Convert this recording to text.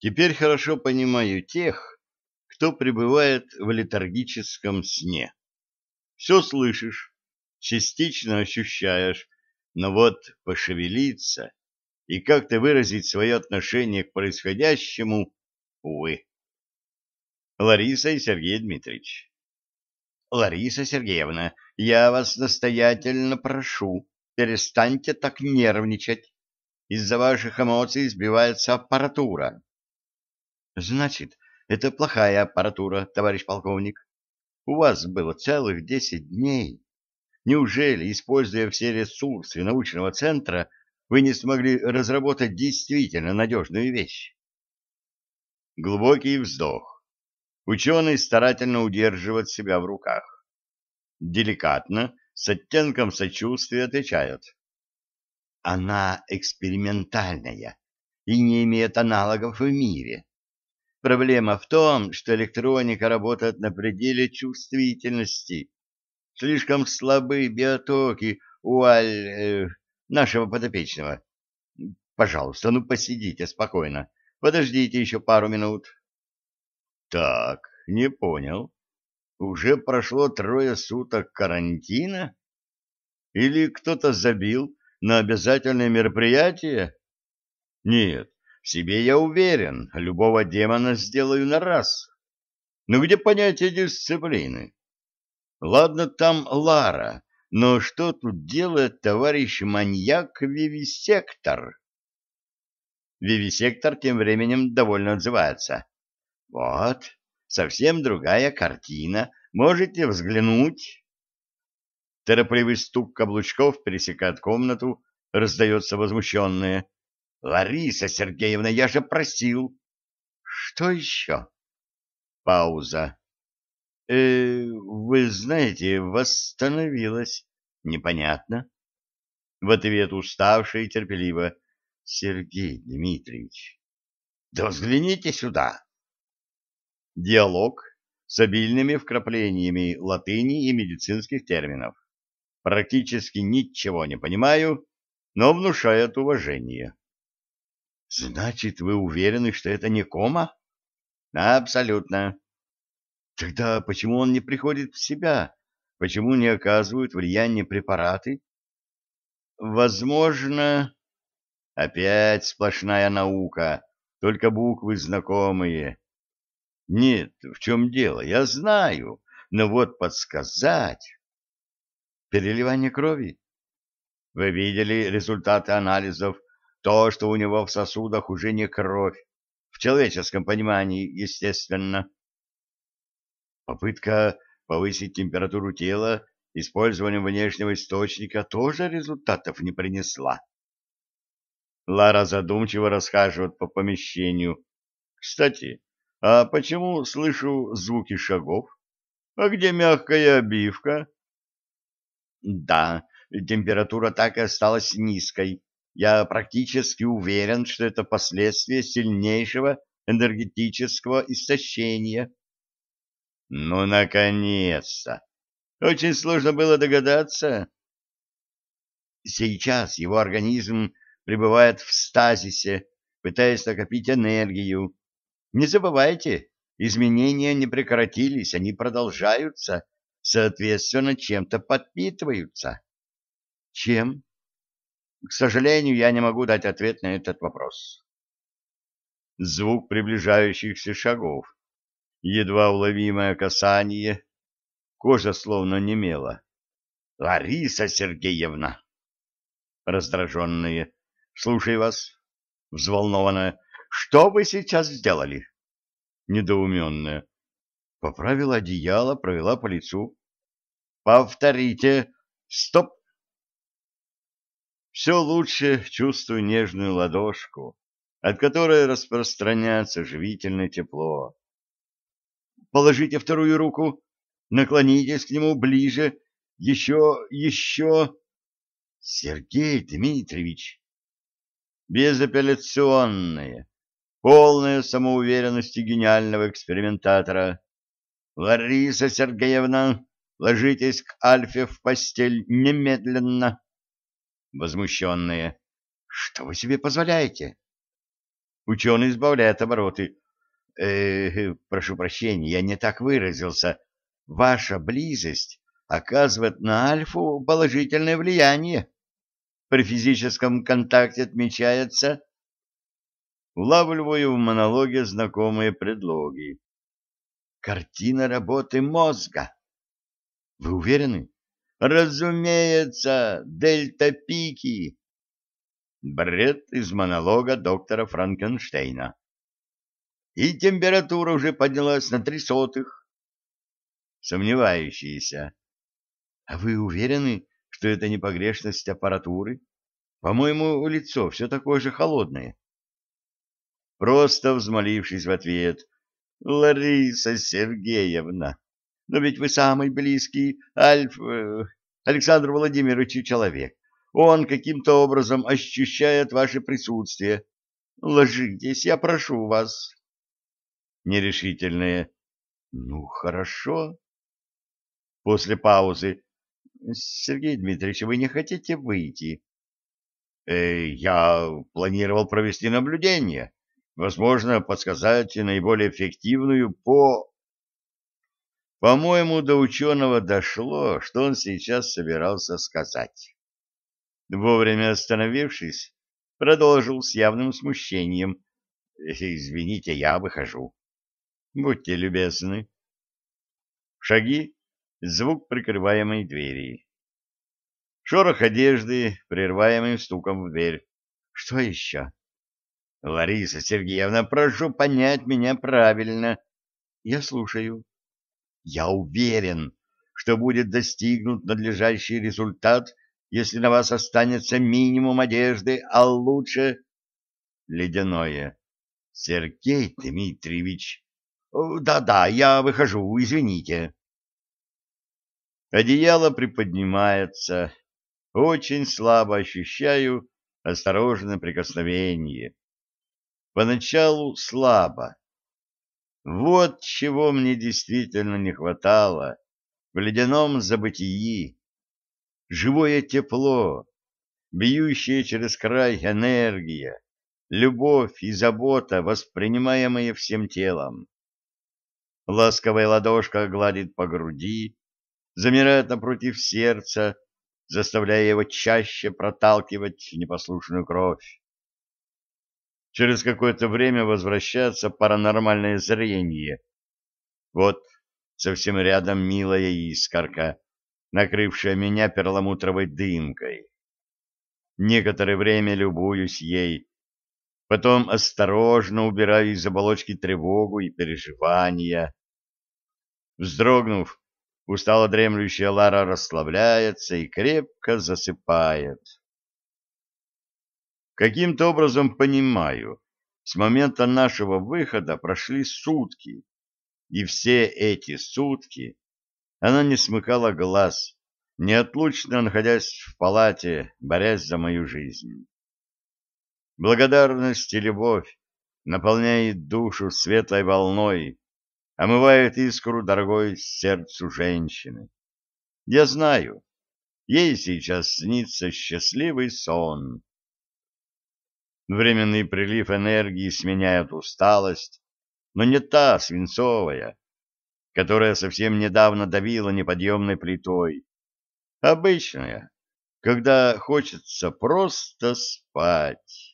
Теперь хорошо понимаю тех, кто пребывает в летаргическом сне. Все слышишь, частично ощущаешь, но вот пошевелиться и как-то выразить свое отношение к происходящему, увы. Лариса и Сергей Дмитриевич. Лариса Сергеевна, я вас настоятельно прошу, перестаньте так нервничать. Из-за ваших эмоций сбивается аппаратура. Значит, это плохая аппаратура, товарищ полковник. У вас было целых десять дней. Неужели, используя все ресурсы научного центра, вы не смогли разработать действительно надежную вещь? Глубокий вздох. Ученый старательно удерживает себя в руках. Деликатно, с оттенком сочувствия отвечает. Она экспериментальная и не имеет аналогов в мире. Проблема в том, что электроника работает на пределе чувствительности. Слишком слабы биотоки у аль... Э, нашего подопечного. Пожалуйста, ну посидите спокойно. Подождите еще пару минут. Так, не понял. Уже прошло трое суток карантина? Или кто-то забил на обязательное мероприятие? Нет, себе я уверен, любого демона сделаю на раз. Но где понятие дисциплины? Ладно, там Лара, но что тут делает товарищ маньяк Вивисектор? Вивисектор тем временем довольно отзывается. Вот, совсем другая картина. Можете взглянуть. Торопливый стук каблучков пересекает комнату, раздается возмущенное. — Лариса Сергеевна, я же просил. — Что еще? Пауза. «Э, — Вы знаете, восстановилась. Непонятно. В ответ уставший и терпеливо. — Сергей Дмитриевич. — Да взгляните сюда. Диалог с обильными вкраплениями латыни и медицинских терминов. Практически ничего не понимаю, но внушает уважение. Значит, вы уверены, что это не кома? Абсолютно. Тогда почему он не приходит в себя? Почему не оказывают влияние препараты? Возможно, опять сплошная наука, только буквы знакомые. Нет, в чем дело, я знаю, но вот подсказать... Переливание крови? Вы видели результаты анализов, то, что у него в сосудах уже не кровь, в человеческом понимании, естественно. Попытка повысить температуру тела использованием внешнего источника тоже результатов не принесла. Лара задумчиво расхаживает по помещению. Кстати, а почему слышу звуки шагов? А где мягкая обивка? Да, температура так и осталась низкой. Я практически уверен, что это последствия сильнейшего энергетического истощения. Ну, наконец-то! Очень сложно было догадаться. Сейчас его организм пребывает в стазисе, пытаясь накопить энергию, не забывайте, изменения не прекратились, они продолжаются, соответственно, чем-то подпитываются. Чем? К сожалению, я не могу дать ответ на этот вопрос. Звук приближающихся шагов, едва уловимое касание, кожа словно немела. Лариса Сергеевна! Раздраженная. Слушай вас. Взволнованная. Что вы сейчас сделали? Недоуменная. Поправила одеяло, провела по лицу. Повторите. Стоп. Все лучше чувствую нежную ладошку, от которой распространяется живительное тепло. Положите вторую руку, наклонитесь к нему ближе, еще, еще. Сергей Дмитриевич, безапелляционное, полная самоуверенности гениального экспериментатора. «Лариса Сергеевна, ложитесь к Альфе в постель немедленно!» Возмущенные. «Что вы себе позволяете?» Ученый избавляет обороты. Э, прошу прощения, я не так выразился. Ваша близость оказывает на альфу положительное влияние. При физическом контакте отмечается... Улавливаю в монологе знакомые предлоги. Картина работы мозга. Вы уверены? Разумеется, дельта-пики. Бред из монолога доктора Франкенштейна. И температура уже поднялась на три сотых. Сомневающиеся. А вы уверены, что это не погрешность аппаратуры? По-моему, лицо все такое же холодное. Просто взмолившись в ответ, Лариса Сергеевна, но ведь вы самый близкий Альф... Э, Александру Владимировичу человек. Он каким-то образом ощущает ваше присутствие. Ложитесь, я прошу вас. Нерешительные. Ну, хорошо. После паузы. Сергей Дмитриевич, вы не хотите выйти? Э, я планировал провести наблюдение. Возможно, подсказать наиболее эффективную по... По-моему, до ученого дошло, что он сейчас собирался сказать. Вовремя остановившись, продолжил с явным смущением. «Извините, я выхожу. Будьте любезны». Шаги, звук прикрываемой двери. Шорох одежды, прерываемый стуком в дверь. «Что еще?» «Лариса Сергеевна, прошу понять меня правильно». «Я слушаю». Я уверен, что будет достигнут надлежащий результат, если на вас останется минимум одежды, а лучше ледяное. Сергей Дмитриевич. Да-да, я выхожу, извините. Одеяло приподнимается. Очень слабо ощущаю осторожное прикосновение. Поначалу слабо, вот чего мне действительно не хватало в ледяном забытии. Живое тепло, бьющее через край энергия, любовь и забота, воспринимаемые всем телом. Ласковая ладошка гладит по груди, замирает напротив сердца, заставляя его чаще проталкивать непослушную кровь. Через какое-то время возвращается паранормальное зрение. Вот совсем рядом милая искорка, накрывшая меня перламутровой дымкой. Некоторое время любуюсь ей, потом осторожно убираю из оболочки тревогу и переживания. Вздрогнув, устало дремлющая Лара расслабляется и крепко засыпает. Каким-то образом понимаю, с момента нашего выхода прошли сутки, и все эти сутки она не смыкала глаз, неотлучно находясь в палате, борясь за мою жизнь. Благодарность и любовь наполняет душу светлой волной, омывает искру дорогой сердцу женщины. Я знаю, ей сейчас снится счастливый сон, Временный прилив энергии сменяет усталость, но не та свинцовая, которая совсем недавно давила неподъемной плитой. Обычная, когда хочется просто спать.